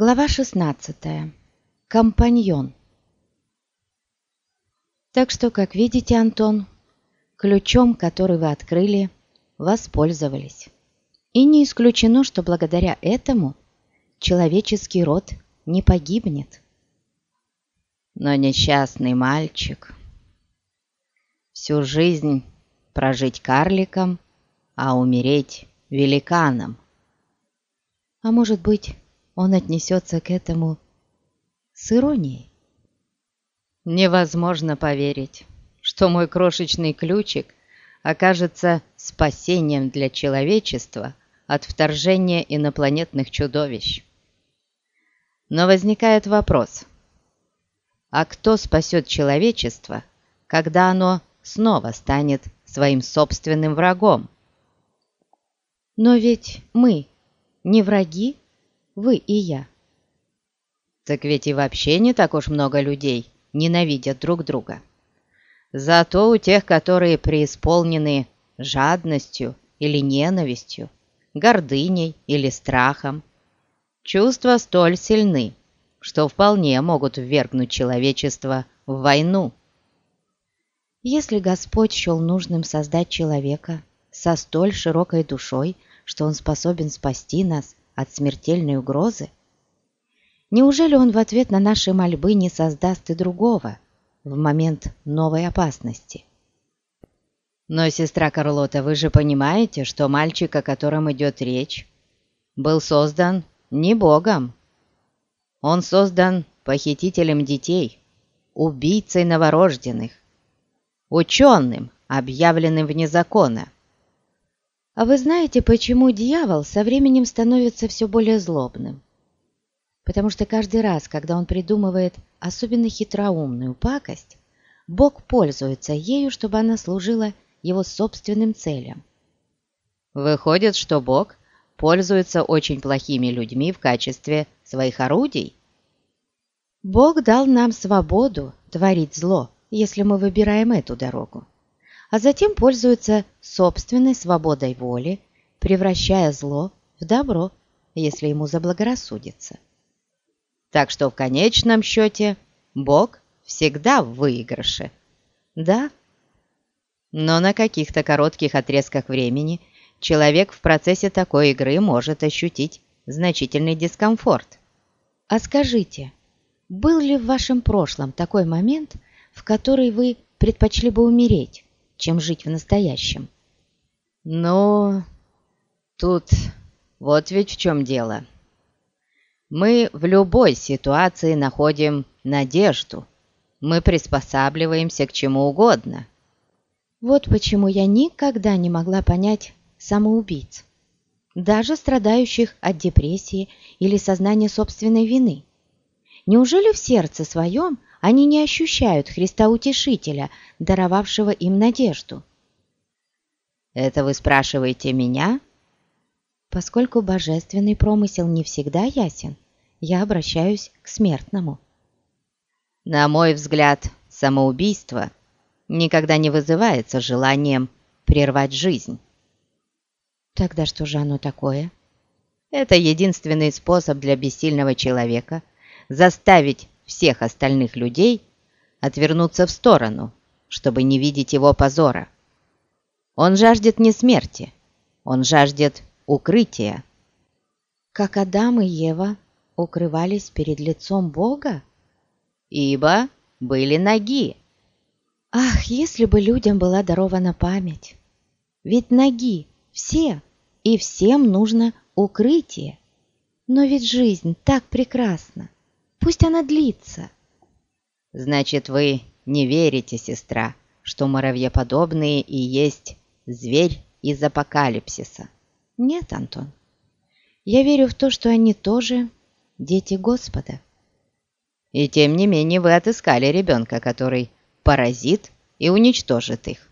Глава 16. Компаньон. Так что, как видите, Антон, ключом, который вы открыли, воспользовались. И не исключено, что благодаря этому человеческий род не погибнет. Но несчастный мальчик всю жизнь прожить карликом, а умереть великаном. А может быть, он отнесется к этому с иронией. Невозможно поверить, что мой крошечный ключик окажется спасением для человечества от вторжения инопланетных чудовищ. Но возникает вопрос, а кто спасет человечество, когда оно снова станет своим собственным врагом? Но ведь мы не враги, вы и я. Так ведь и вообще не так уж много людей ненавидят друг друга. Зато у тех, которые преисполнены жадностью или ненавистью, гордыней или страхом, чувства столь сильны, что вполне могут ввергнуть человечество в войну. Если Господь счел нужным создать человека со столь широкой душой, что он способен спасти нас от смертельной угрозы? Неужели он в ответ на наши мольбы не создаст и другого в момент новой опасности? Но, сестра Карлота, вы же понимаете, что мальчик, о котором идет речь, был создан не Богом. Он создан похитителем детей, убийцей новорожденных, ученым, объявленным вне закона. А вы знаете, почему дьявол со временем становится все более злобным? Потому что каждый раз, когда он придумывает особенно хитроумную пакость, Бог пользуется ею, чтобы она служила его собственным целям. Выходит, что Бог пользуется очень плохими людьми в качестве своих орудий? Бог дал нам свободу творить зло, если мы выбираем эту дорогу а затем пользуется собственной свободой воли, превращая зло в добро, если ему заблагорассудится. Так что в конечном счете Бог всегда в выигрыше. Да, но на каких-то коротких отрезках времени человек в процессе такой игры может ощутить значительный дискомфорт. А скажите, был ли в вашем прошлом такой момент, в который вы предпочли бы умереть? Чем жить в настоящем. Но тут вот ведь в чем дело. Мы в любой ситуации находим надежду. Мы приспосабливаемся к чему угодно. Вот почему я никогда не могла понять самоубийц, даже страдающих от депрессии или сознания собственной вины. Неужели в сердце своем они не ощущают Христа Утешителя, даровавшего им надежду. Это вы спрашиваете меня? Поскольку божественный промысел не всегда ясен, я обращаюсь к смертному. На мой взгляд, самоубийство никогда не вызывается желанием прервать жизнь. Тогда что же оно такое? Это единственный способ для бессильного человека заставить всех остальных людей отвернуться в сторону, чтобы не видеть его позора. Он жаждет не смерти, он жаждет укрытия. Как Адам и Ева укрывались перед лицом Бога? Ибо были ноги. Ах, если бы людям была дарована память! Ведь ноги все, и всем нужно укрытие. Но ведь жизнь так прекрасна! Пусть она длится. Значит, вы не верите, сестра, что муравьеподобные и есть зверь из апокалипсиса? Нет, Антон. Я верю в то, что они тоже дети Господа. И тем не менее вы отыскали ребенка, который поразит и уничтожит их.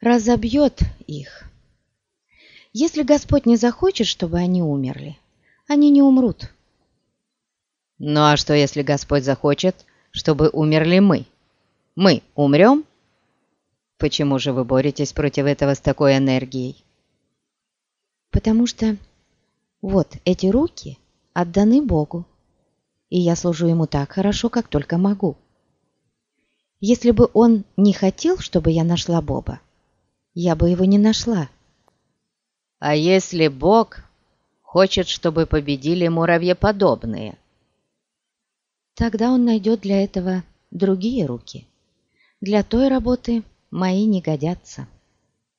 Разобьет их. Если Господь не захочет, чтобы они умерли, они не умрут. Ну а что, если Господь захочет, чтобы умерли мы? Мы умрем? Почему же вы боретесь против этого с такой энергией? Потому что вот эти руки отданы Богу, и я служу ему так хорошо, как только могу. Если бы он не хотел, чтобы я нашла Боба, я бы его не нашла. А если Бог хочет, чтобы победили муравьеподобные? Тогда он найдет для этого другие руки. Для той работы мои не годятся.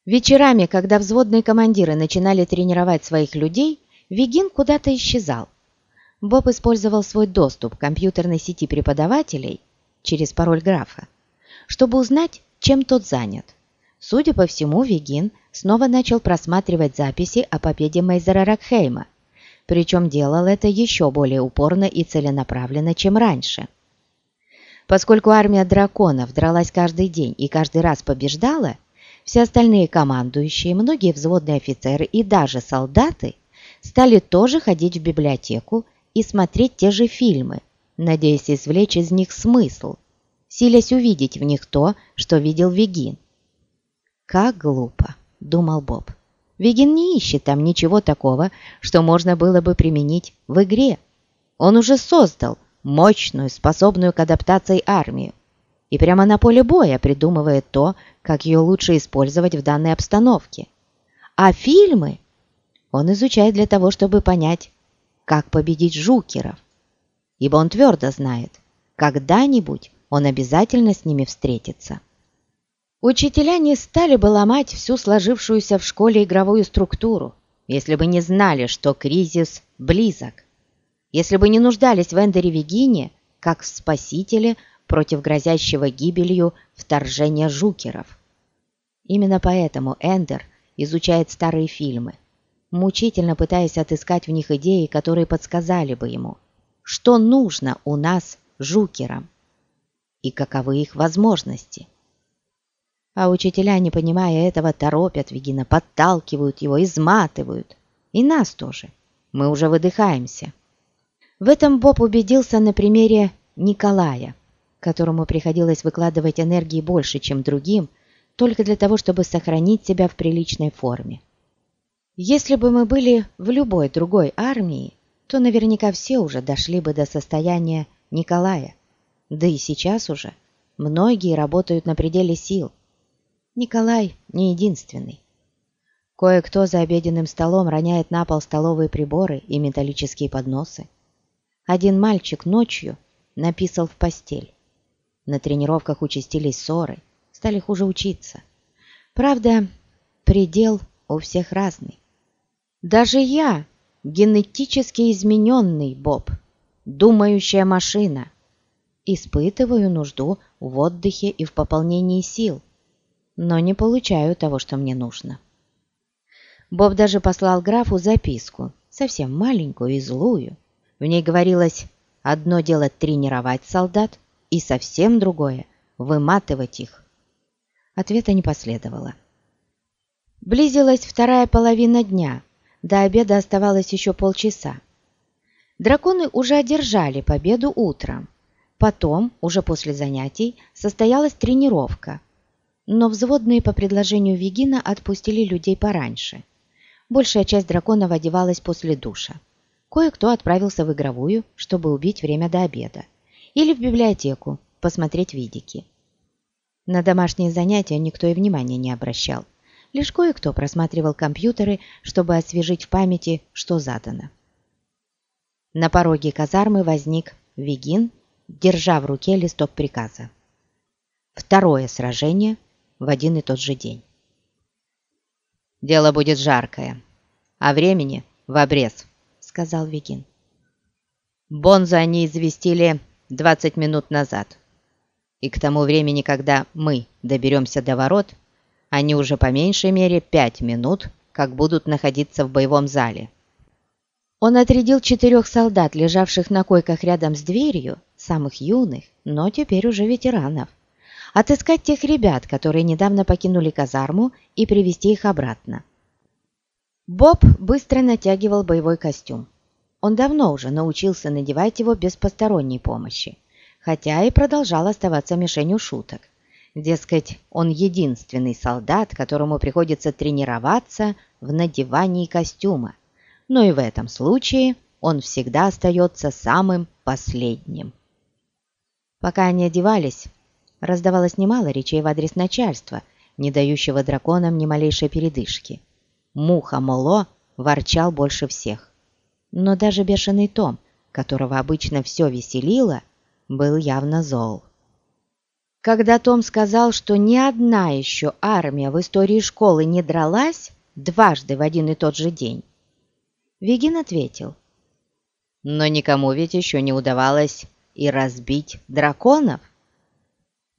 Вечерами, когда взводные командиры начинали тренировать своих людей, Вегин куда-то исчезал. Боб использовал свой доступ к компьютерной сети преподавателей через пароль графа, чтобы узнать, чем тот занят. Судя по всему, Вегин снова начал просматривать записи о победе Мейзера Ракхейма, причем делал это еще более упорно и целенаправленно, чем раньше. Поскольку армия драконов дралась каждый день и каждый раз побеждала, все остальные командующие, многие взводные офицеры и даже солдаты стали тоже ходить в библиотеку и смотреть те же фильмы, надеясь извлечь из них смысл, силясь увидеть в них то, что видел Вегин. «Как глупо!» – думал Боб. «Вегин не ищет там ничего такого, что можно было бы применить в игре. Он уже создал мощную, способную к адаптации армию, и прямо на поле боя придумывает то, как ее лучше использовать в данной обстановке. А фильмы он изучает для того, чтобы понять, как победить жукеров. Ибо он твердо знает, когда-нибудь он обязательно с ними встретится. Учителя не стали бы ломать всю сложившуюся в школе игровую структуру, если бы не знали, что кризис близок если бы не нуждались в Эндере Вегине, как в спасителе против грозящего гибелью вторжения жукеров. Именно поэтому Эндер изучает старые фильмы, мучительно пытаясь отыскать в них идеи, которые подсказали бы ему, что нужно у нас жукерам и каковы их возможности. А учителя, не понимая этого, торопят Вегина, подталкивают его, изматывают. И нас тоже. Мы уже выдыхаемся. В этом Боб убедился на примере Николая, которому приходилось выкладывать энергии больше, чем другим, только для того, чтобы сохранить себя в приличной форме. Если бы мы были в любой другой армии, то наверняка все уже дошли бы до состояния Николая. Да и сейчас уже многие работают на пределе сил. Николай не единственный. Кое-кто за обеденным столом роняет на пол столовые приборы и металлические подносы. Один мальчик ночью написал в постель. На тренировках участились ссоры, стали хуже учиться. Правда, предел у всех разный. Даже я, генетически измененный Боб, думающая машина, испытываю нужду в отдыхе и в пополнении сил, но не получаю того, что мне нужно. Боб даже послал графу записку, совсем маленькую и злую, в ней говорилось «одно дело тренировать солдат, и совсем другое – выматывать их». Ответа не последовало. Близилась вторая половина дня, до обеда оставалось еще полчаса. Драконы уже одержали победу утром. Потом, уже после занятий, состоялась тренировка. Но взводные по предложению Вегина отпустили людей пораньше. Большая часть драконов одевалась после душа. Кое-кто отправился в игровую, чтобы убить время до обеда, или в библиотеку посмотреть видики. На домашние занятия никто и внимания не обращал. Лишь кое-кто просматривал компьютеры, чтобы освежить в памяти, что задано. На пороге казармы возник Вегин, держа в руке листок приказа. Второе сражение в один и тот же день. «Дело будет жаркое, а времени в обрез», сказал Вегин. Бонза они известили 20 минут назад. И к тому времени, когда мы доберемся до ворот, они уже по меньшей мере 5 минут, как будут находиться в боевом зале. Он отрядил четырех солдат, лежавших на койках рядом с дверью, самых юных, но теперь уже ветеранов, отыскать тех ребят, которые недавно покинули казарму, и привести их обратно. Боб быстро натягивал боевой костюм. Он давно уже научился надевать его без посторонней помощи, хотя и продолжал оставаться мишенью шуток. Дескать, он единственный солдат, которому приходится тренироваться в надевании костюма. Но и в этом случае он всегда остается самым последним. Пока они одевались, раздавалось немало речей в адрес начальства, не дающего драконам ни малейшей передышки. Муха Моло ворчал больше всех. Но даже бешеный Том, которого обычно все веселило, был явно зол. Когда Том сказал, что ни одна еще армия в истории школы не дралась дважды в один и тот же день, Вегин ответил, «Но никому ведь еще не удавалось и разбить драконов.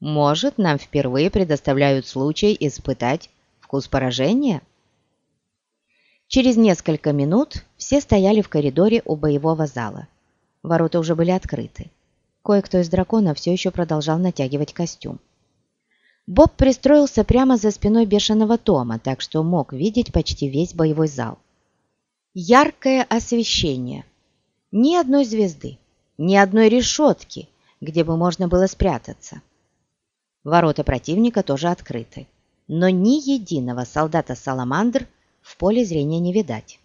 Может, нам впервые предоставляют случай испытать вкус поражения?» Через несколько минут все стояли в коридоре у боевого зала. Ворота уже были открыты. Кое-кто из драконов все еще продолжал натягивать костюм. Боб пристроился прямо за спиной бешеного Тома, так что мог видеть почти весь боевой зал. Яркое освещение. Ни одной звезды, ни одной решетки, где бы можно было спрятаться. Ворота противника тоже открыты, но ни единого солдата-саламандр в поле зрения не видать.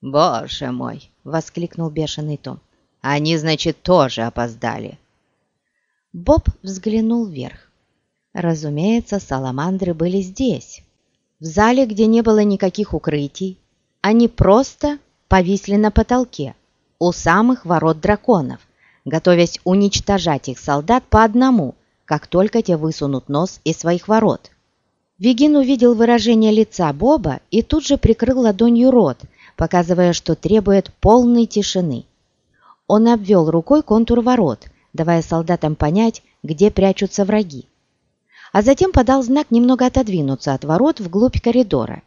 «Боже мой!» — воскликнул бешеный Том. «Они, значит, тоже опоздали!» Боб взглянул вверх. Разумеется, саламандры были здесь, в зале, где не было никаких укрытий. Они просто повисли на потолке, у самых ворот драконов, готовясь уничтожать их солдат по одному, как только те высунут нос из своих ворот. Вегин увидел выражение лица Боба и тут же прикрыл ладонью рот, показывая, что требует полной тишины. Он обвел рукой контур ворот, давая солдатам понять, где прячутся враги. А затем подал знак немного отодвинуться от ворот вглубь коридора.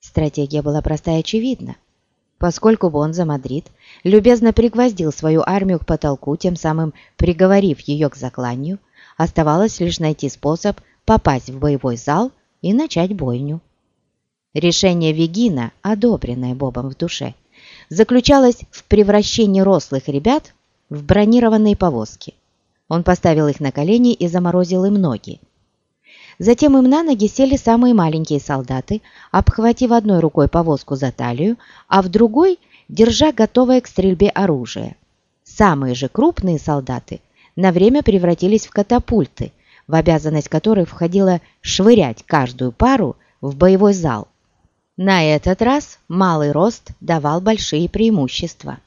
Стратегия была простая и очевидна. Поскольку Бонза Мадрид любезно пригвоздил свою армию к потолку, тем самым приговорив ее к закланию, оставалось лишь найти способ попасть в боевой зал и начать бойню. Решение Вегина, одобренное Бобом в душе, заключалось в превращении рослых ребят в бронированные повозки. Он поставил их на колени и заморозил им ноги. Затем им на ноги сели самые маленькие солдаты, обхватив одной рукой повозку за талию, а в другой держа готовое к стрельбе оружие. Самые же крупные солдаты на время превратились в катапульты, в обязанность которой входило швырять каждую пару в боевой зал. На этот раз малый рост давал большие преимущества.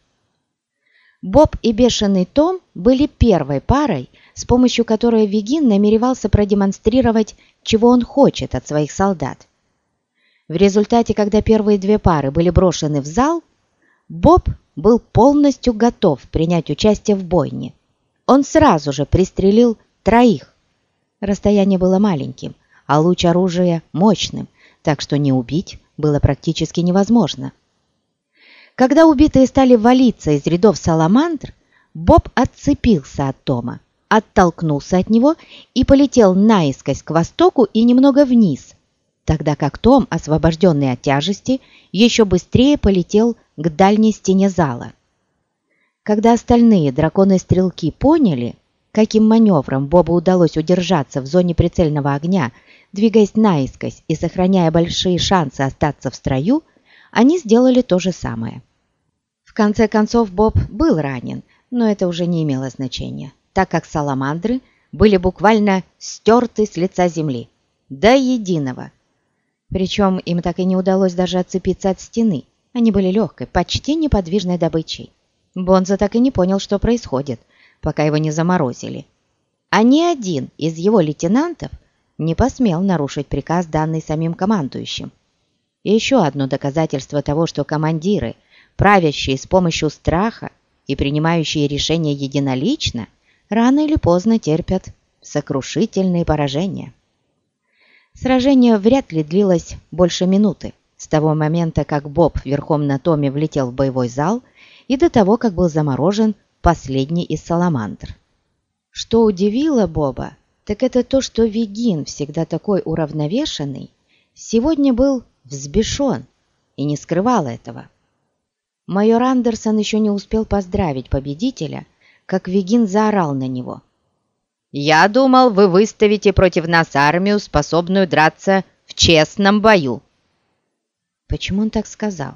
Боб и Бешеный Том были первой парой, с помощью которой Вегин намеревался продемонстрировать, чего он хочет от своих солдат. В результате, когда первые две пары были брошены в зал, Боб был полностью готов принять участие в бойне. Он сразу же пристрелил троих, Расстояние было маленьким, а луч оружия мощным, так что не убить было практически невозможно. Когда убитые стали валиться из рядов саламандр, Боб отцепился от Тома, оттолкнулся от него и полетел наискось к востоку и немного вниз, тогда как Том, освобожденный от тяжести, еще быстрее полетел к дальней стене зала. Когда остальные драконы-стрелки поняли, каким маневром Бобу удалось удержаться в зоне прицельного огня, двигаясь наискось и сохраняя большие шансы остаться в строю, они сделали то же самое. В конце концов Боб был ранен, но это уже не имело значения, так как саламандры были буквально стерты с лица земли, до единого. Причем им так и не удалось даже отцепиться от стены, они были легкой, почти неподвижной добычей. Бонза так и не понял, что происходит – пока его не заморозили. А ни один из его лейтенантов не посмел нарушить приказ, данный самим командующим. И еще одно доказательство того, что командиры, правящие с помощью страха и принимающие решения единолично, рано или поздно терпят сокрушительные поражения. Сражение вряд ли длилось больше минуты, с того момента, как Боб верхом на Томе влетел в боевой зал, и до того, как был заморожен последний из саламандр. Что удивило Боба, так это то, что Вегин, всегда такой уравновешенный, сегодня был взбешен и не скрывал этого. Майор Андерсон еще не успел поздравить победителя, как Вегин заорал на него. «Я думал, вы выставите против нас армию, способную драться в честном бою». Почему он так сказал?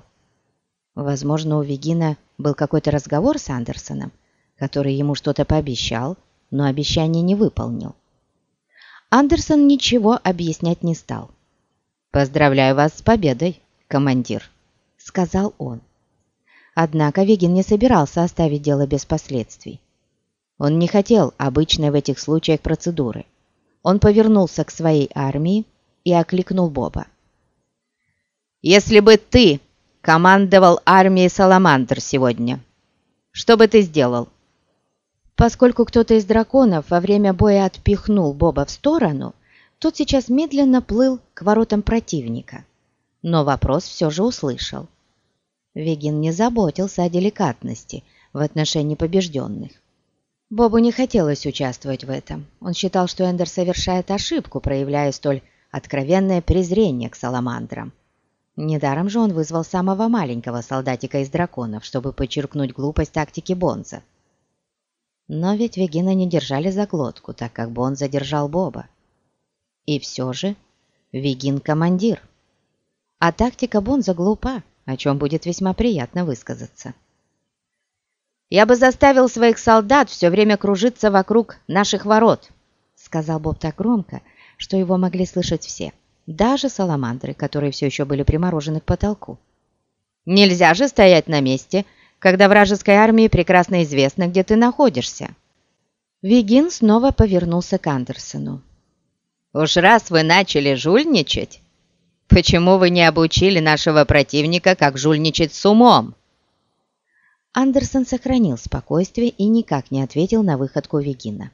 Возможно, у Вегина был какой-то разговор с Андерсоном, который ему что-то пообещал, но обещание не выполнил. Андерсон ничего объяснять не стал. «Поздравляю вас с победой, командир», — сказал он. Однако Вегин не собирался оставить дело без последствий. Он не хотел обычной в этих случаях процедуры. Он повернулся к своей армии и окликнул Боба. «Если бы ты командовал армией Саламандр сегодня, что бы ты сделал?» Поскольку кто-то из драконов во время боя отпихнул Боба в сторону, тот сейчас медленно плыл к воротам противника. Но вопрос все же услышал. Вегин не заботился о деликатности в отношении побежденных. Бобу не хотелось участвовать в этом. Он считал, что Эндер совершает ошибку, проявляя столь откровенное презрение к саламандрам. Недаром же он вызвал самого маленького солдатика из драконов, чтобы подчеркнуть глупость тактики Бонза. Но ведь Вегина не держали за глотку, так как Бон задержал Боба. И все же Вегин командир. А тактика Бонза глупа, о чем будет весьма приятно высказаться. «Я бы заставил своих солдат все время кружиться вокруг наших ворот», сказал Боб так громко, что его могли слышать все, даже саламандры, которые все еще были приморожены к потолку. «Нельзя же стоять на месте когда вражеской армии прекрасно известно, где ты находишься». Вигин снова повернулся к Андерсону. «Уж раз вы начали жульничать, почему вы не обучили нашего противника, как жульничать с умом?» Андерсон сохранил спокойствие и никак не ответил на выходку Вегина.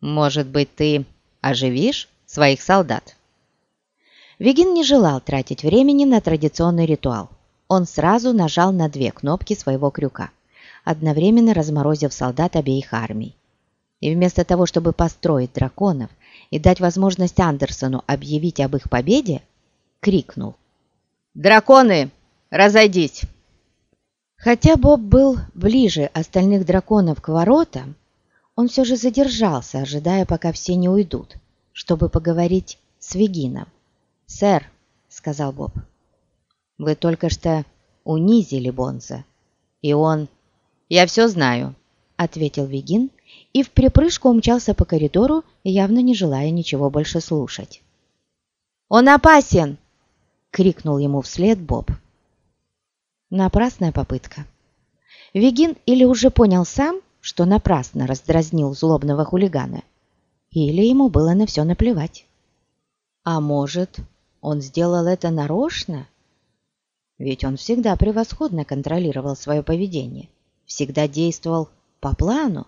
«Может быть, ты оживишь своих солдат?» Вегин не желал тратить времени на традиционный ритуал – он сразу нажал на две кнопки своего крюка, одновременно разморозив солдат обеих армий. И вместо того, чтобы построить драконов и дать возможность Андерсону объявить об их победе, крикнул «Драконы, разойдись!» Хотя Боб был ближе остальных драконов к воротам, он все же задержался, ожидая, пока все не уйдут, чтобы поговорить с Вегином. «Сэр», — сказал Боб, вы только что унизили Бонза. И он... «Я все знаю», — ответил Вегин и в припрыжку умчался по коридору, явно не желая ничего больше слушать. «Он опасен!» — крикнул ему вслед Боб. Напрасная попытка. Вегин или уже понял сам, что напрасно раздразнил злобного хулигана, или ему было на все наплевать. А может, он сделал это нарочно? ведь он всегда превосходно контролировал свое поведение, всегда действовал по плану.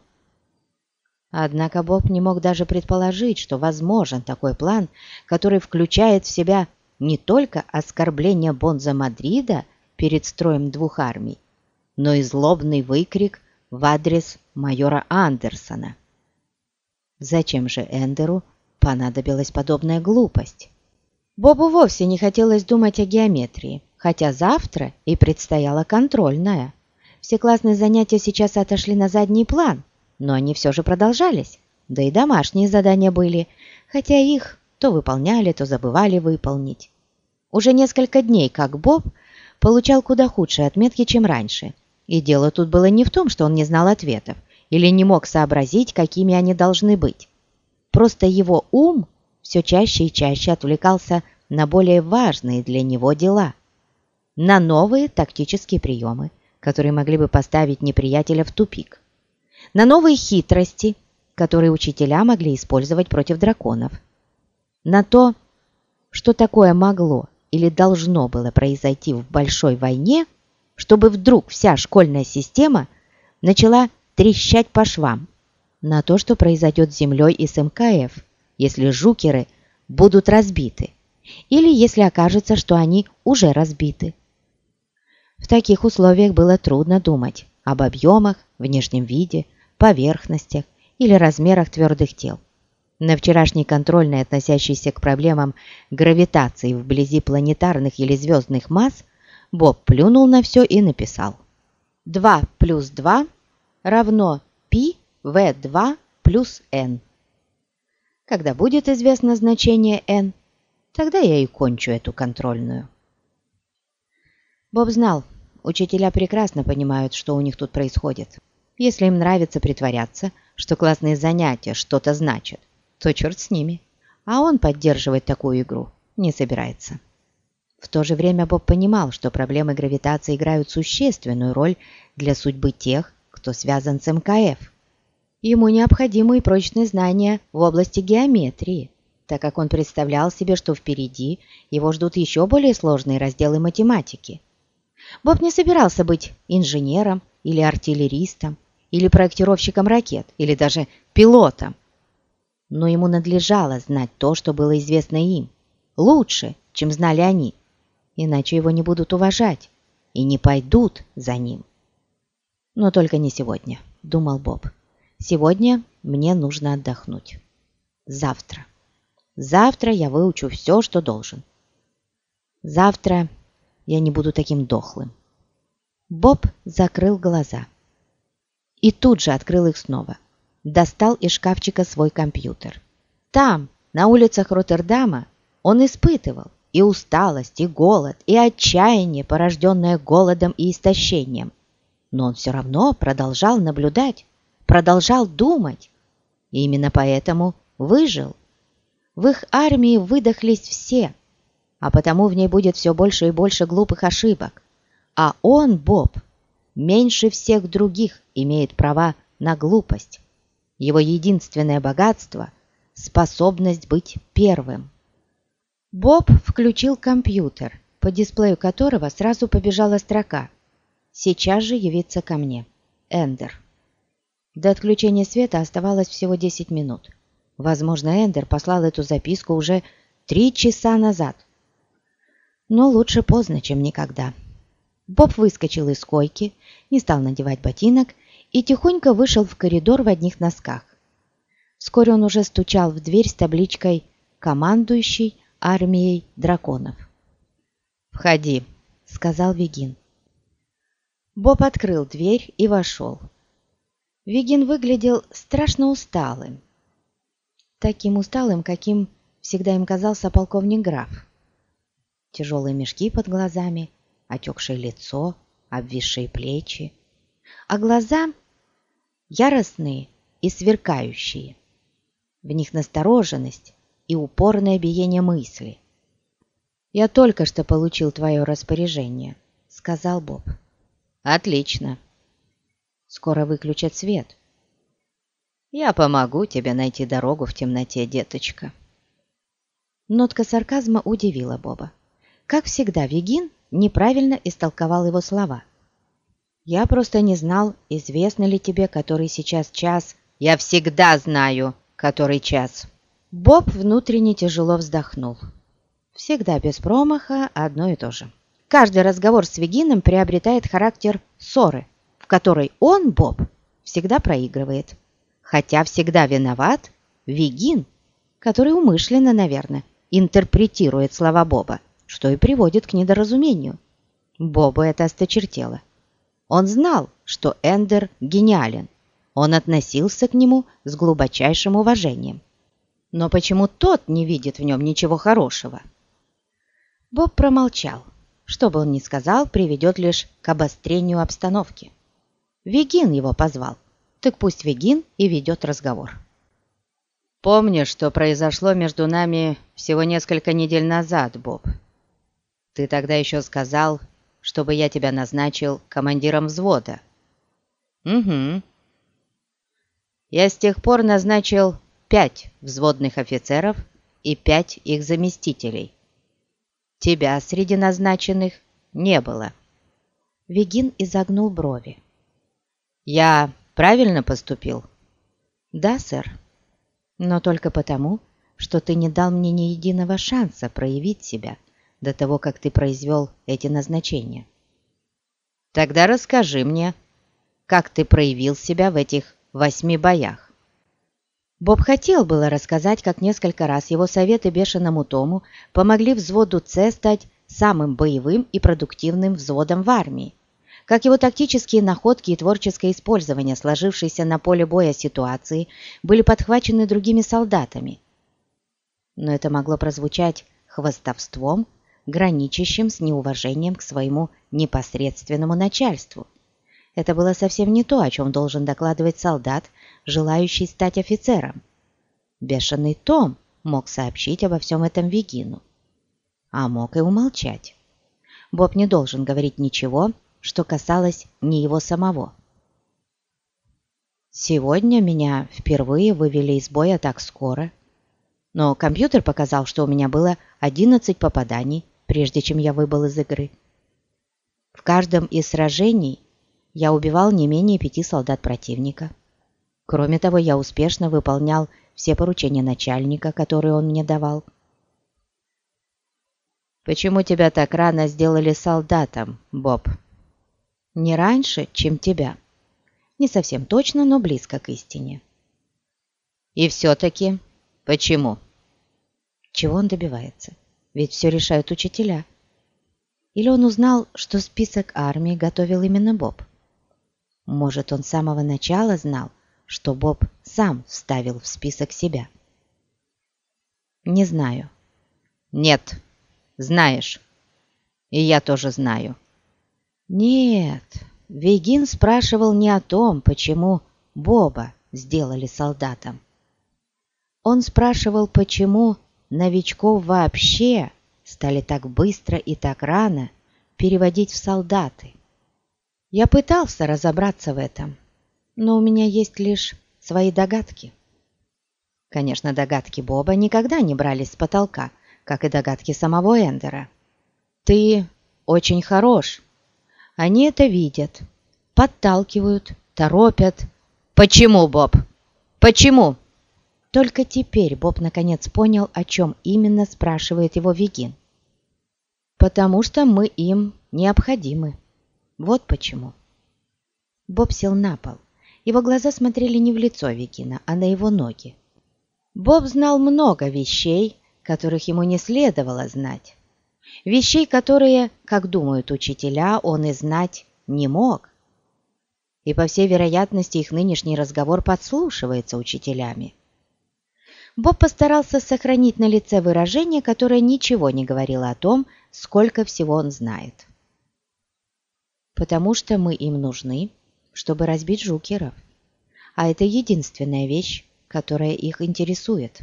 Однако Боб не мог даже предположить, что возможен такой план, который включает в себя не только оскорбление Бонза Мадрида перед строем двух армий, но и злобный выкрик в адрес майора Андерсона. Зачем же Эндеру понадобилась подобная глупость? Бобу вовсе не хотелось думать о геометрии, хотя завтра и предстояла контрольная. Все классные занятия сейчас отошли на задний план, но они все же продолжались. Да и домашние задания были, хотя их то выполняли, то забывали выполнить. Уже несколько дней, как Боб, получал куда худшие отметки, чем раньше. И дело тут было не в том, что он не знал ответов или не мог сообразить, какими они должны быть. Просто его ум все чаще и чаще отвлекался на более важные для него дела – на новые тактические приемы, которые могли бы поставить неприятеля в тупик, на новые хитрости, которые учителя могли использовать против драконов, на то, что такое могло или должно было произойти в большой войне, чтобы вдруг вся школьная система начала трещать по швам, на то, что произойдет с Землей и с МКФ, если жукеры будут разбиты, или если окажется, что они уже разбиты. В таких условиях было трудно думать об объемах, внешнем виде, поверхностях или размерах твердых тел. На вчерашней контрольной, относящейся к проблемам гравитации вблизи планетарных или звездных масс, Боб плюнул на все и написал 2 плюс 2 равно π v2 плюс n. Когда будет известно значение n, тогда я и кончу эту контрольную. Боб знал, Учителя прекрасно понимают, что у них тут происходит. Если им нравится притворяться, что классные занятия что-то значат, то черт с ними. А он поддерживать такую игру не собирается. В то же время Боб понимал, что проблемы гравитации играют существенную роль для судьбы тех, кто связан с МКФ. Ему необходимы и прочные знания в области геометрии, так как он представлял себе, что впереди его ждут еще более сложные разделы математики. Боб не собирался быть инженером или артиллеристом, или проектировщиком ракет, или даже пилотом. Но ему надлежало знать то, что было известно им, лучше, чем знали они, иначе его не будут уважать и не пойдут за ним. Но только не сегодня, думал Боб. Сегодня мне нужно отдохнуть. Завтра. Завтра я выучу все, что должен. Завтра я не буду таким дохлым. Боб закрыл глаза. И тут же открыл их снова. Достал из шкафчика свой компьютер. Там, на улицах Роттердама, он испытывал и усталость, и голод, и отчаяние, порожденное голодом и истощением. Но он все равно продолжал наблюдать, продолжал думать. И именно поэтому выжил. В их армии выдохлись все, а потому в ней будет все больше и больше глупых ошибок. А он, Боб, меньше всех других имеет права на глупость. Его единственное богатство – способность быть первым. Боб включил компьютер, по дисплею которого сразу побежала строка «Сейчас же явиться ко мне. Эндер». До отключения света оставалось всего 10 минут. Возможно, Эндер послал эту записку уже три часа назад. Но лучше поздно, чем никогда. Боб выскочил из койки, не стал надевать ботинок и тихонько вышел в коридор в одних носках. Вскоре он уже стучал в дверь с табличкой «Командующий армией драконов. «Входи», — сказал Вегин. Боб открыл дверь и вошел. Вегин выглядел страшно усталым. Таким усталым, каким всегда им казался полковник граф. Тяжелые мешки под глазами, отекшее лицо, обвисшие плечи. А глаза яростные и сверкающие. В них настороженность и упорное биение мысли. «Я только что получил твое распоряжение», — сказал Боб. «Отлично. Скоро выключат свет. Я помогу тебе найти дорогу в темноте, деточка». Нотка сарказма удивила Боба. Как всегда, Вегин неправильно истолковал его слова. «Я просто не знал, известно ли тебе, который сейчас час...» «Я всегда знаю, который час!» Боб внутренне тяжело вздохнул. Всегда без промаха одно и то же. Каждый разговор с Вегином приобретает характер ссоры, в которой он, Боб, всегда проигрывает. Хотя всегда виноват Вегин, который умышленно, наверное, интерпретирует слова Боба, что и приводит к недоразумению. Бобу это осточертело. Он знал, что Эндер гениален. Он относился к нему с глубочайшим уважением но почему тот не видит в нем ничего хорошего? Боб промолчал. Что бы он ни сказал, приведет лишь к обострению обстановки. Вегин его позвал, так пусть Вегин и ведет разговор. «Помнишь, что произошло между нами всего несколько недель назад, Боб? Ты тогда еще сказал, чтобы я тебя назначил командиром взвода». «Угу. Я с тех пор назначил пять взводных офицеров и пять их заместителей. Тебя среди назначенных не было. Вегин изогнул брови. «Я правильно поступил?» «Да, сэр. Но только потому, что ты не дал мне ни единого шанса проявить себя до того, как ты произвел эти назначения». «Тогда расскажи мне, как ты проявил себя в этих восьми боях?» Боб хотел было рассказать, как несколько раз его советы бешеному Тому помогли взводу С стать самым боевым и продуктивным взводом в армии, как его тактические находки и творческое использование сложившейся на поле боя ситуации были подхвачены другими солдатами. Но это могло прозвучать хвастовством, граничащим с неуважением к своему непосредственному начальству. Это было совсем не то, о чем должен докладывать солдат, желающий стать офицером. Бешеный Том мог сообщить обо всем этом Вегину, а мог и умолчать. Боб не должен говорить ничего, что касалось не его самого. Сегодня меня впервые вывели из боя так скоро, но компьютер показал, что у меня было 11 попаданий, прежде чем я выбыл из игры. В каждом из сражений я убивал не менее пяти солдат противника. Кроме того, я успешно выполнял все поручения начальника, которые он мне давал. «Почему тебя так рано сделали солдатом, Боб?» «Не раньше, чем тебя. Не совсем точно, но близко к истине». «И все-таки почему?» Чего он добивается? Ведь все решают учителя. Или он узнал, что список армии готовил именно Боб? Может, он с самого начала знал, что Боб сам вставил в список себя? Не знаю. Нет, знаешь. И я тоже знаю. Нет, Вегин спрашивал не о том, почему Боба сделали солдатом. Он спрашивал, почему новичков вообще стали так быстро и так рано переводить в солдаты. Я пытался разобраться в этом, но у меня есть лишь свои догадки. Конечно, догадки Боба никогда не брались с потолка, как и догадки самого Эндера. Ты очень хорош. Они это видят, подталкивают, торопят. Почему, Боб? Почему? Только теперь Боб наконец понял, о чем именно спрашивает его Вегин. «Потому что мы им необходимы. Вот почему». Боб сел на пол. Его глаза смотрели не в лицо Вегина, а на его ноги. Боб знал много вещей, которых ему не следовало знать. Вещей, которые, как думают учителя, он и знать не мог. И, по всей вероятности, их нынешний разговор подслушивается учителями. Боб постарался сохранить на лице выражение, которое ничего не говорило о том, сколько всего он знает. «Потому что мы им нужны, чтобы разбить жукеров. А это единственная вещь, которая их интересует».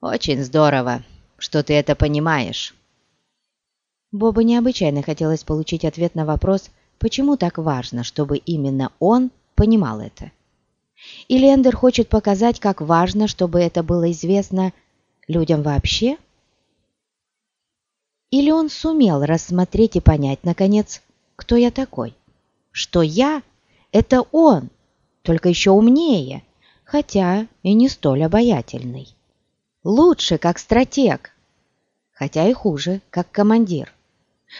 «Очень здорово, что ты это понимаешь». Бобу необычайно хотелось получить ответ на вопрос, почему так важно, чтобы именно он понимал это. Или Эндер хочет показать, как важно, чтобы это было известно людям вообще? Или он сумел рассмотреть и понять, наконец, кто я такой? Что я — это он, только еще умнее, хотя и не столь обаятельный. Лучше, как стратег, хотя и хуже, как командир.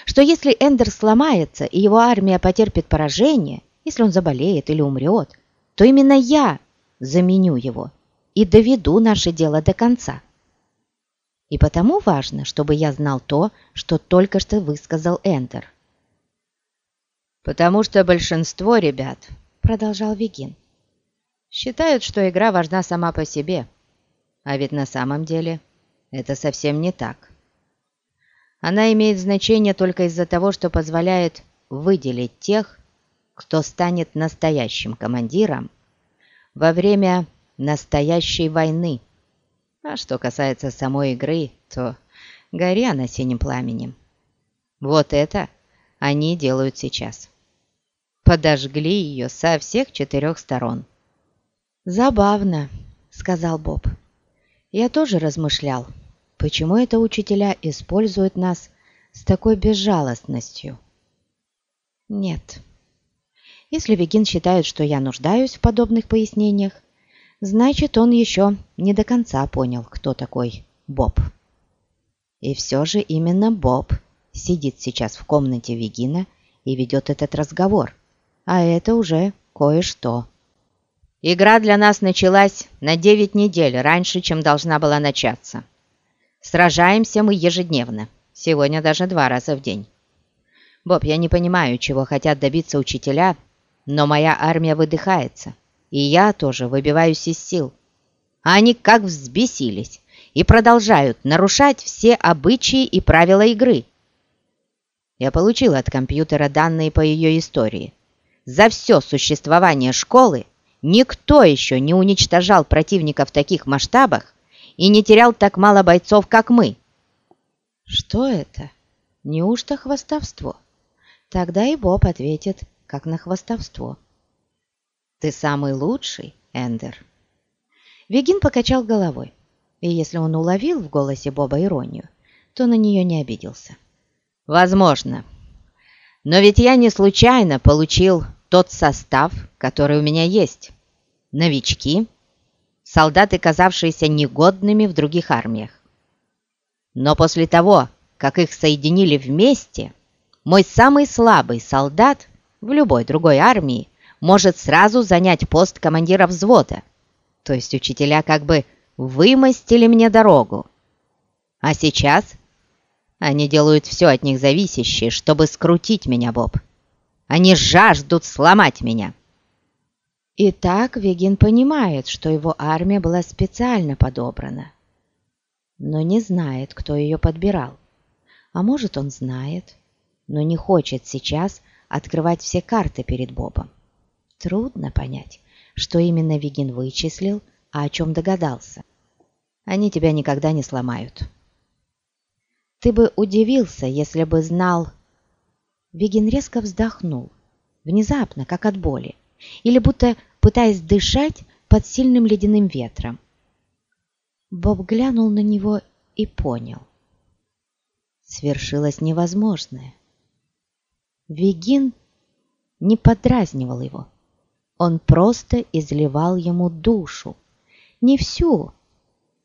Что если Эндер сломается и его армия потерпит поражение, если он заболеет или умрет – то именно я заменю его и доведу наше дело до конца. И потому важно, чтобы я знал то, что только что высказал Эндер. «Потому что большинство ребят», — продолжал Вегин, — «считают, что игра важна сама по себе. А ведь на самом деле это совсем не так. Она имеет значение только из-за того, что позволяет выделить тех, кто станет настоящим командиром во время настоящей войны. А что касается самой игры, то гори она синим пламенем. Вот это они делают сейчас. Подожгли ее со всех четырех сторон. «Забавно», — сказал Боб. «Я тоже размышлял, почему это учителя используют нас с такой безжалостностью?» «Нет». Если Вегин считает, что я нуждаюсь в подобных пояснениях, значит, он еще не до конца понял, кто такой Боб. И все же именно Боб сидит сейчас в комнате Вегина и ведет этот разговор, а это уже кое-что. Игра для нас началась на 9 недель раньше, чем должна была начаться. Сражаемся мы ежедневно, сегодня даже два раза в день. Боб, я не понимаю, чего хотят добиться учителя, но моя армия выдыхается, и я тоже выбиваюсь из сил. А они как взбесились и продолжают нарушать все обычаи и правила игры. Я получил от компьютера данные по ее истории, за все существование школы никто еще не уничтожал противника в таких масштабах и не терял так мало бойцов, как мы. Что это? Неужто хвастовство? Тогда и Боб ответит, как на хвастовство. Ты самый лучший, Эндер. Вегин покачал головой, и если он уловил в голосе Боба иронию, то на нее не обиделся. «Возможно. Но ведь я не случайно получил тот состав, который у меня есть. Новички, солдаты, казавшиеся негодными в других армиях. Но после того, как их соединили вместе, мой самый слабый солдат в любой другой армии может сразу занять пост командира взвода. То есть учителя как бы вымостили мне дорогу. А сейчас они делают все от них зависящее, чтобы скрутить меня, Боб. Они жаждут сломать меня. Итак, Вегин понимает, что его армия была специально подобрана, но не знает, кто ее подбирал. А может, он знает, но не хочет сейчас открывать все карты перед Бобом. Трудно понять, что именно Вигин вычислил, а о чем догадался. Они тебя никогда не сломают. Ты бы удивился, если бы знал... Вигин резко вздохнул, внезапно, как от боли, или будто пытаясь дышать под сильным ледяным ветром. Боб глянул на него и понял. Свершилось невозможное. Вегин не подразнивал его. Он просто изливал ему душу. Не всю,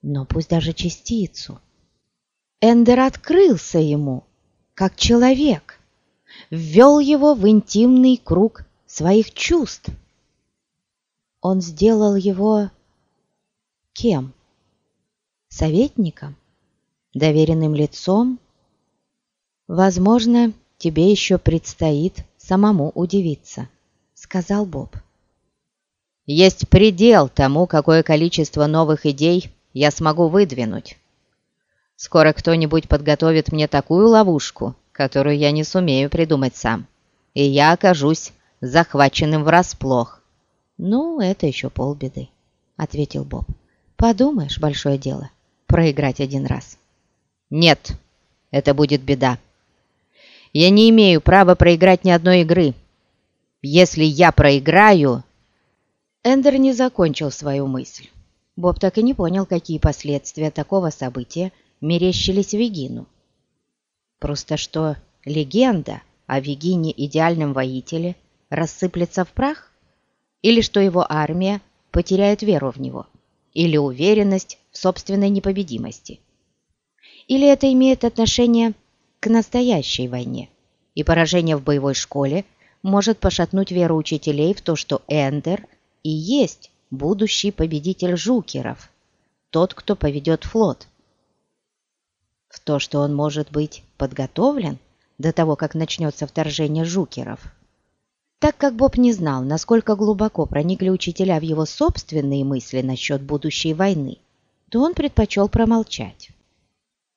но пусть даже частицу. Эндер открылся ему, как человек, ввел его в интимный круг своих чувств. Он сделал его кем? Советником? Доверенным лицом? Возможно, тебе еще предстоит самому удивиться», — сказал Боб. «Есть предел тому, какое количество новых идей я смогу выдвинуть. Скоро кто-нибудь подготовит мне такую ловушку, которую я не сумею придумать сам, и я окажусь захваченным врасплох». «Ну, это еще полбеды», — ответил Боб. «Подумаешь, большое дело, проиграть один раз». «Нет, это будет беда», я не имею права проиграть ни одной игры. Если я проиграю...» Эндер не закончил свою мысль. Боб так и не понял, какие последствия такого события мерещились Вегину. Просто что легенда о Вегине идеальном воителе рассыплется в прах? Или что его армия потеряет веру в него? Или уверенность в собственной непобедимости? Или это имеет отношение к настоящей войне, и поражение в боевой школе может пошатнуть веру учителей в то, что Эндер и есть будущий победитель жукеров, тот, кто поведет флот. В то, что он может быть подготовлен до того, как начнется вторжение жукеров. Так как Боб не знал, насколько глубоко проникли учителя в его собственные мысли насчет будущей войны, то он предпочел промолчать.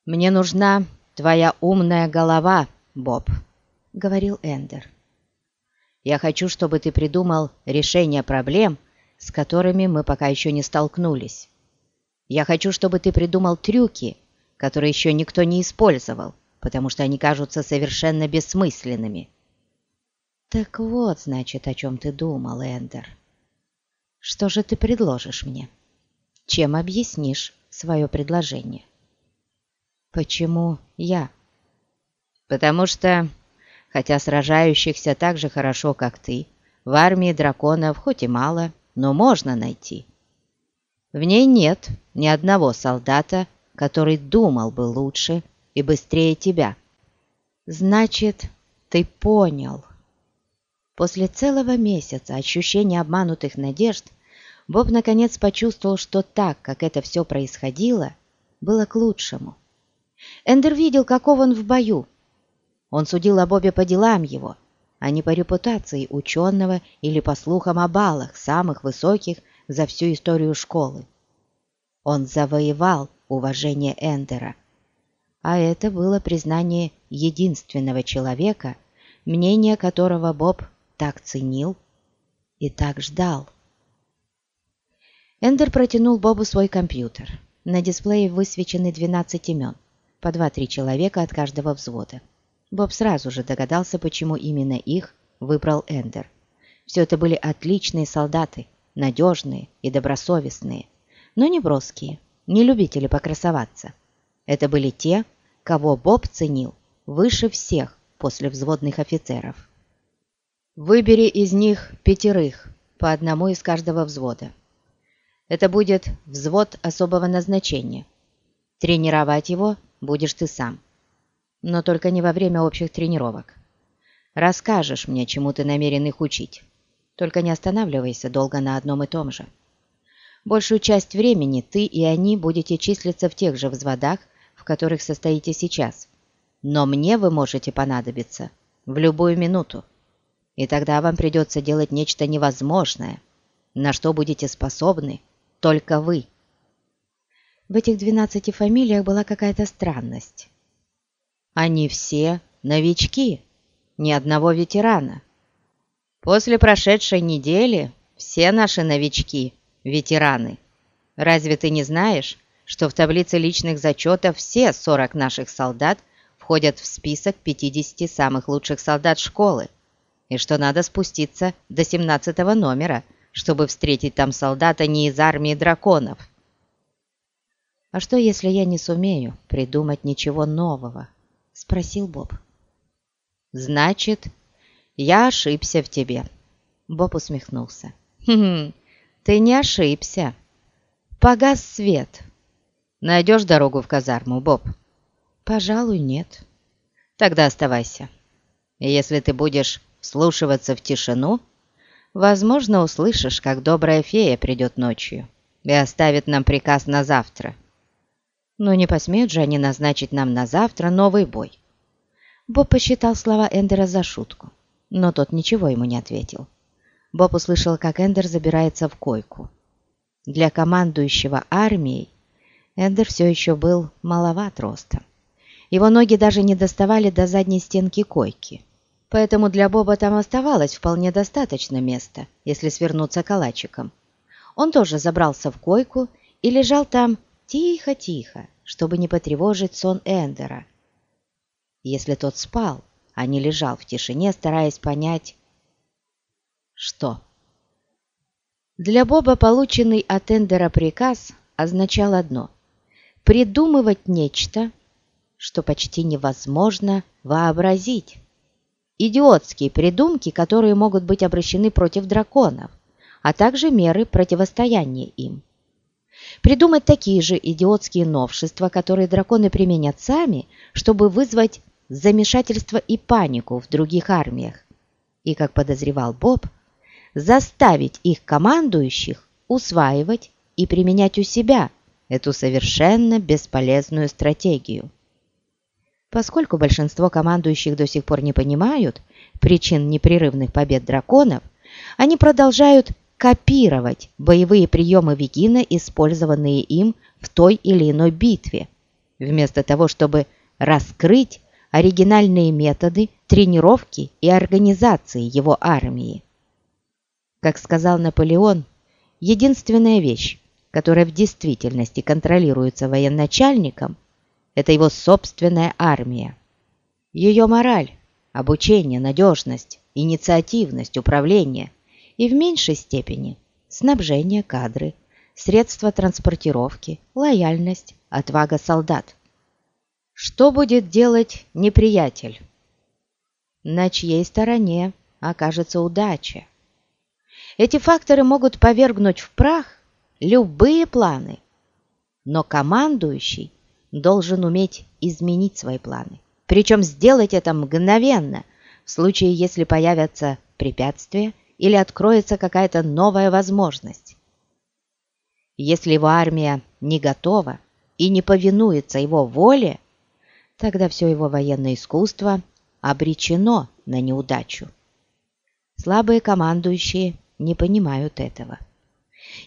«Мне нужна «Твоя умная голова, Боб», — говорил Эндер. «Я хочу, чтобы ты придумал решение проблем, с которыми мы пока еще не столкнулись. Я хочу, чтобы ты придумал трюки, которые еще никто не использовал, потому что они кажутся совершенно бессмысленными». «Так вот, значит, о чем ты думал, Эндер. Что же ты предложишь мне? Чем объяснишь свое предложение?» «Почему я?» «Потому что, хотя сражающихся так же хорошо, как ты, в армии драконов хоть и мало, но можно найти. В ней нет ни одного солдата, который думал бы лучше и быстрее тебя. Значит, ты понял». После целого месяца ощущения обманутых надежд Боб наконец почувствовал, что так, как это все происходило, было к лучшему. Эндер видел, каков он в бою. Он судил о Бобе по делам его, а не по репутации ученого или по слухам о баллах, самых высоких за всю историю школы. Он завоевал уважение Эндера, а это было признание единственного человека, мнение которого Боб так ценил и так ждал. Эндер протянул Бобу свой компьютер. На дисплее высвечены 12 имен, по 2-3 человека от каждого взвода. Боб сразу же догадался, почему именно их выбрал Эндер. Все это были отличные солдаты, надежные и добросовестные, но не броские, не любители покрасоваться. Это были те, кого Боб ценил выше всех после взводных офицеров. Выбери из них пятерых, по одному из каждого взвода. Это будет взвод особого назначения. Тренировать его будешь ты сам. Но только не во время общих тренировок. Расскажешь мне, чему ты намерен их учить. Только не останавливайся долго на одном и том же. Большую часть времени ты и они будете числиться в тех же взводах, в которых состоите сейчас. Но мне вы можете понадобиться в любую минуту. И тогда вам придется делать нечто невозможное, на что будете способны только вы. В этих двенадцати фамилиях была какая-то странность. Они все новички, ни одного ветерана. После прошедшей недели все наши новички – ветераны. Разве ты не знаешь, что в таблице личных зачетов все 40 наших солдат входят в список 50 самых лучших солдат школы, и что надо спуститься до 17 номера, чтобы встретить там солдата не из армии драконов? «А что, если я не сумею придумать ничего нового?» – спросил Боб. «Значит, я ошибся в тебе». Боб усмехнулся. «Хм, ты не ошибся. Погас свет. Найдешь дорогу в казарму, Боб?» «Пожалуй, нет». «Тогда оставайся. Если ты будешь вслушиваться в тишину, возможно, услышишь, как добрая фея придет ночью и оставит нам приказ на завтра. Но не посмеют же они назначить нам на завтра новый бой». Боб посчитал слова Эндера за шутку но тот ничего ему не ответил. Боб услышал, как Эндер забирается в койку. Для командующего армией Эндер все еще был маловат ростом. Его ноги даже не доставали до задней стенки койки. Поэтому для Боба там оставалось вполне достаточно места, если свернуться калачиком. Он тоже забрался в койку и лежал там тихо-тихо, чтобы не потревожить сон Эндера. Если тот спал, а не лежал в тишине, стараясь понять, что. Для Боба полученный от Эндера приказ означал одно – придумывать нечто, что почти невозможно вообразить. Идиотские придумки, которые могут быть обращены против драконов, а также меры противостояния им. Придумать такие же идиотские новшества, которые драконы применят сами, чтобы вызвать замешательство и панику в других армиях и, как подозревал Боб, заставить их командующих усваивать и применять у себя эту совершенно бесполезную стратегию. Поскольку большинство командующих до сих пор не понимают причин непрерывных побед драконов, они продолжают копировать боевые приемы Вегина, использованные им в той или иной битве, вместо того, чтобы раскрыть оригинальные методы тренировки и организации его армии. Как сказал Наполеон, единственная вещь, которая в действительности контролируется военачальником, это его собственная армия. Ее мораль, обучение, надежность, инициативность, управление и в меньшей степени снабжение кадры, средства транспортировки, лояльность, отвага солдат – что будет делать неприятель? На чьей стороне окажется удача? Эти факторы могут повергнуть в прах любые планы, но командующий должен уметь изменить свои планы. Причем сделать это мгновенно, в случае, если появятся препятствия или откроется какая-то новая возможность. Если его армия не готова и не повинуется его воле, тогда все его военное искусство обречено на неудачу. Слабые командующие не понимают этого.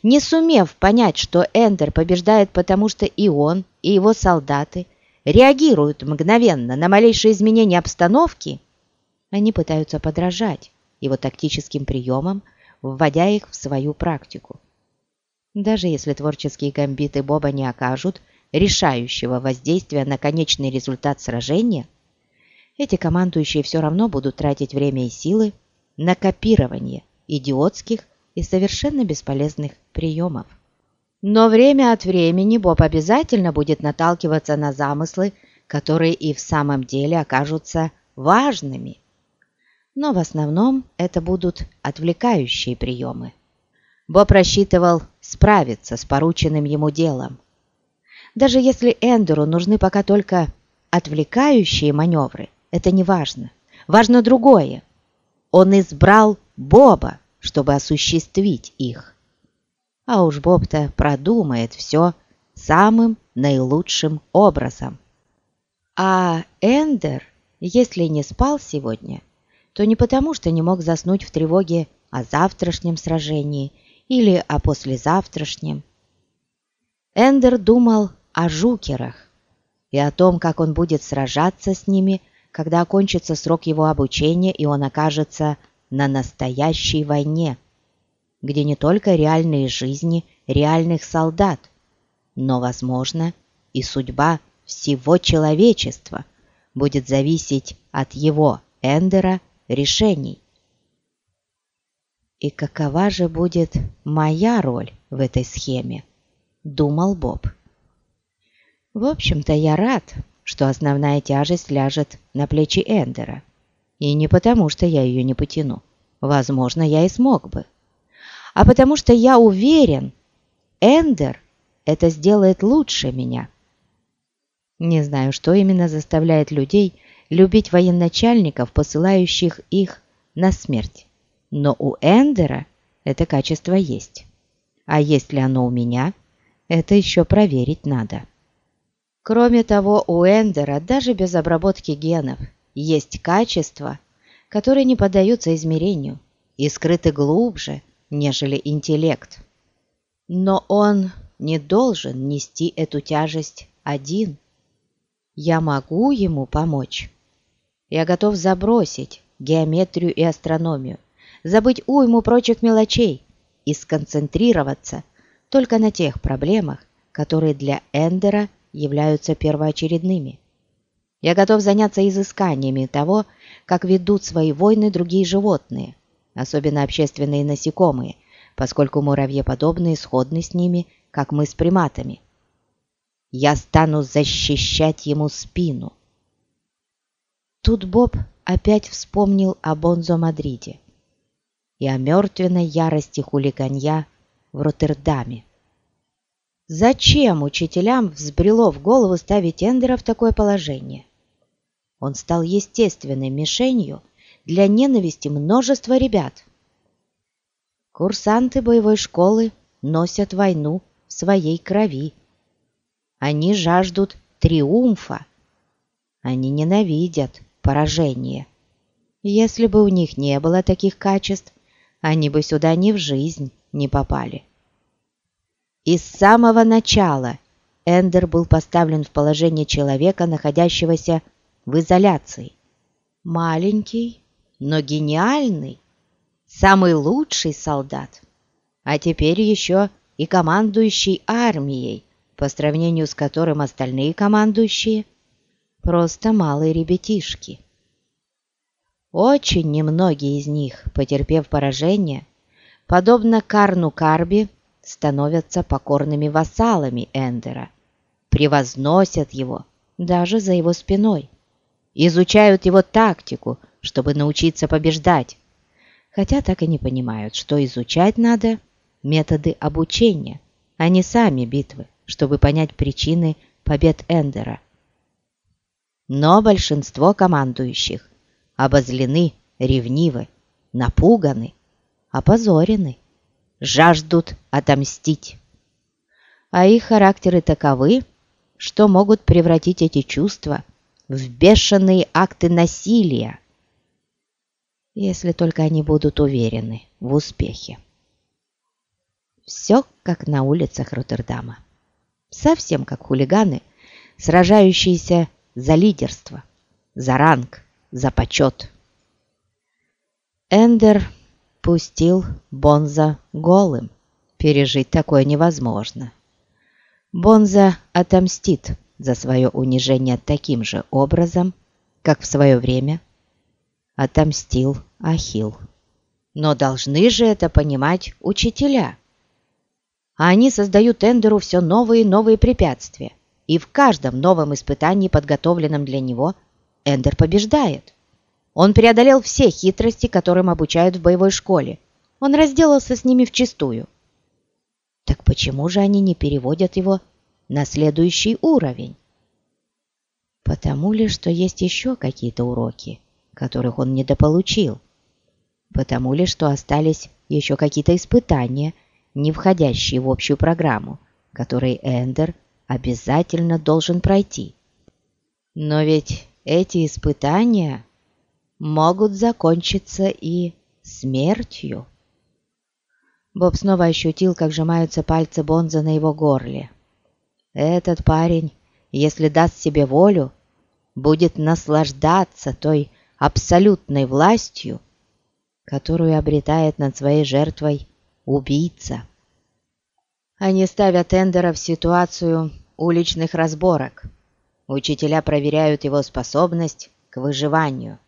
Не сумев понять, что Эндер побеждает потому, что и он, и его солдаты реагируют мгновенно на малейшие изменения обстановки, они пытаются подражать его тактическим приемам вводя их в свою практику. Даже если творческие гамбиты Боба не окажут решающего воздействия на конечный результат сражения, эти командующие все равно будут тратить время и силы на копирование идиотских и совершенно бесполезных приемов. Но время от времени Боб обязательно будет наталкиваться на замыслы, которые и в самом деле окажутся важными. Но в основном это будут отвлекающие приемы. Боб рассчитывал справиться с порученным ему делом. Даже если Эндеру нужны пока только отвлекающие маневры, это не важно. Важно другое. Он избрал Боба, чтобы осуществить их. А уж Боб-то продумает все самым наилучшим образом. А Эндер, если не спал сегодня, то не потому, что не мог заснуть в тревоге о завтрашнем сражении или о послезавтрашнем. Эндер думал о жукерах и о том, как он будет сражаться с ними, когда окончится срок его обучения и он окажется на настоящей войне, где не только реальные жизни реальных солдат, но, возможно, и судьба всего человечества будет зависеть от его, Эндера, решений. «И какова же будет моя роль в этой схеме?» – думал Боб. «В общем-то, я рад, что основная тяжесть ляжет на плечи Эндера. И не потому, что я ее не потяну. Возможно, я и смог бы. А потому что я уверен, Эндер это сделает лучше меня. Не знаю, что именно заставляет людей любить военачальников, посылающих их на смерть. Но у Эндера это качество есть. А есть ли оно у меня, это еще проверить надо. Кроме того, у Эндера даже без обработки генов есть качества, которые не поддаются измерению и скрыты глубже, нежели интеллект. Но он не должен нести эту тяжесть один. Я могу ему помочь. Я готов забросить геометрию и астрономию, забыть уйму прочих мелочей и сконцентрироваться только на тех проблемах, которые для Эндера являются первоочередными. Я готов заняться изысканиями того, как ведут свои войны другие животные, особенно общественные насекомые, поскольку муравьеподобные сходны с ними, как мы с приматами. Я стану защищать ему спину. Тут Боб опять вспомнил о Бонзо-Мадриде и о мертвенной ярости хулиганья в Роттердаме. Зачем учителям взбрело в голову ставить Эндера в такое положение? Он стал естественной мишенью для ненависти множества ребят. Курсанты боевой школы носят войну в своей крови. Они жаждут триумфа. Они ненавидят поражение. Если бы у них не было таких качеств, они бы сюда ни в жизнь не попали. И с самого начала Эндер был поставлен в положение человека, находящегося в изоляции. Маленький, но гениальный, самый лучший солдат, а теперь еще и командующий армией, по сравнению с которым остальные командующие – просто малые ребятишки. Очень немногие из них, потерпев поражение, подобно Карну Карби, становятся покорными вассалами Эндера, превозносят его даже за его спиной, изучают его тактику, чтобы научиться побеждать, хотя так и не понимают, что изучать надо методы обучения, а не сами битвы, чтобы понять причины побед Эндера. Но большинство командующих обозлены, ревнивы, напуганы, опозорены жаждут отомстить. А их характеры таковы, что могут превратить эти чувства в бешеные акты насилия, если только они будут уверены в успехе. Все как на улицах Роттердама. Совсем как хулиганы, сражающиеся за лидерство, за ранг, за почет. Эндер отпустил Бонза голым. Пережить такое невозможно. Бонза отомстит за свое унижение таким же образом, как в свое время отомстил Ахилл. Но должны же это понимать учителя. А они создают Эндеру все новые и новые препятствия. И в каждом новом испытании, подготовленном для него, Эндер побеждает. Он преодолел все хитрости, которым обучают в боевой школе. Он разделался с ними вчистую. Так почему же они не переводят его на следующий уровень? Потому ли, что есть еще какие-то уроки, которых он недополучил? Потому ли, что остались еще какие-то испытания, не входящие в общую программу, которые Эндер обязательно должен пройти? Но ведь эти испытания могут закончиться и смертью. Боб снова ощутил, как сжимаются пальцы Бонза на его горле. Этот парень, если даст себе волю, будет наслаждаться той абсолютной властью, которую обретает над своей жертвой убийца. Они ставят Эндера в ситуацию уличных разборок. Учителя проверяют его способность к выживанию.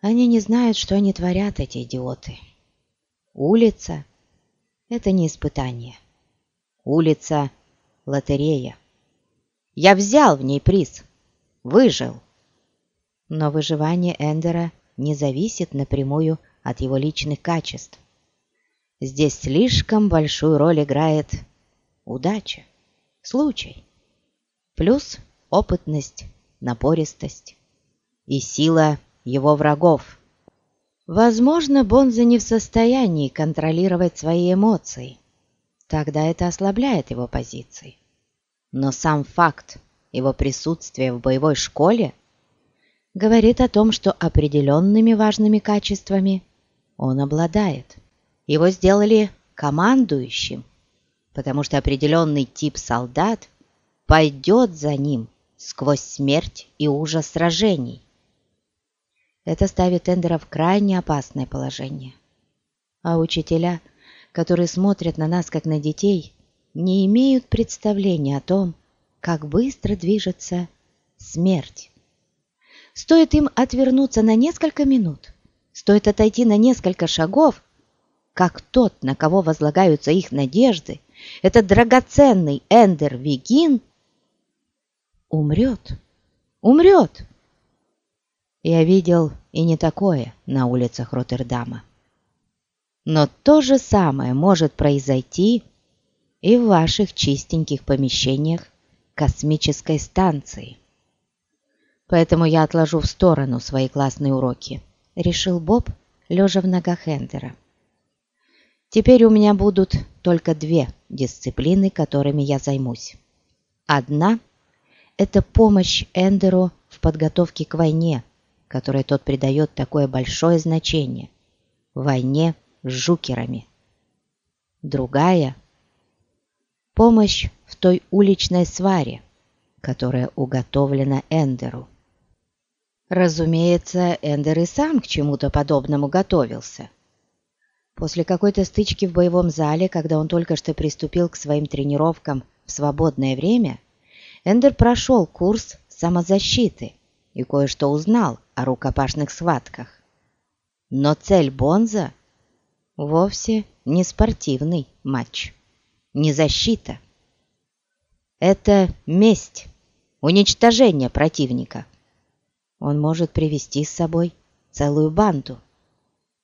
Они не знают, что они творят, эти идиоты. Улица — это не испытание. Улица — лотерея. Я взял в ней приз, выжил. Но выживание Эндера не зависит напрямую от его личных качеств. Здесь слишком большую роль играет удача, случай, плюс опытность, напористость и сила его врагов. Возможно, Бонза не в состоянии контролировать свои эмоции. Тогда это ослабляет его позиции. Но сам факт его присутствия в боевой школе говорит о том, что определенными важными качествами он обладает. Его сделали командующим, потому что определенный тип солдат пойдет за ним сквозь смерть и ужас сражений. Это ставит Эндера в крайне опасное положение. А учителя, которые смотрят на нас как на детей, не имеют представления о том, как быстро движется смерть. Стоит им отвернуться на несколько минут, стоит отойти на несколько шагов, как тот, на кого возлагаются их надежды, этот драгоценный Эндер Вигин, умрет, умрет. Я видел и не такое на улицах Роттердама. Но то же самое может произойти и в ваших чистеньких помещениях космической станции. Поэтому я отложу в сторону свои классные уроки, решил Боб, лежа в ногах Эндера. Теперь у меня будут только две дисциплины, которыми я займусь. Одна – это помощь Эндеру в подготовке к войне – которой тот придает такое большое значение – войне с жукерами. Другая – помощь в той уличной сваре, которая уготовлена Эндеру. Разумеется, Эндер и сам к чему-то подобному готовился. После какой-то стычки в боевом зале, когда он только что приступил к своим тренировкам в свободное время, Эндер прошел курс самозащиты и кое-что узнал о рукопашных схватках. Но цель Бонза вовсе не спортивный матч, не защита. Это месть, уничтожение противника. Он может привести с собой целую банду.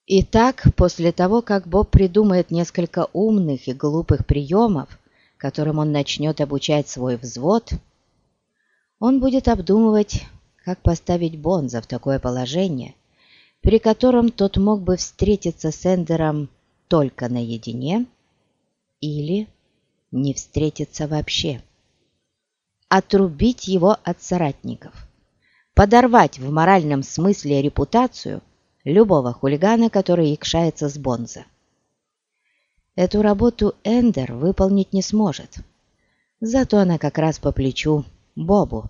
Итак, после того, как Боб придумает несколько умных и глупых приемов, которым он начнет обучать свой взвод, он будет обдумывать как поставить Бонза в такое положение, при котором тот мог бы встретиться с Эндером только наедине или не встретиться вообще. Отрубить его от соратников, подорвать в моральном смысле репутацию любого хулигана, который якшается с Бонза. Эту работу Эндер выполнить не сможет, зато она как раз по плечу Бобу.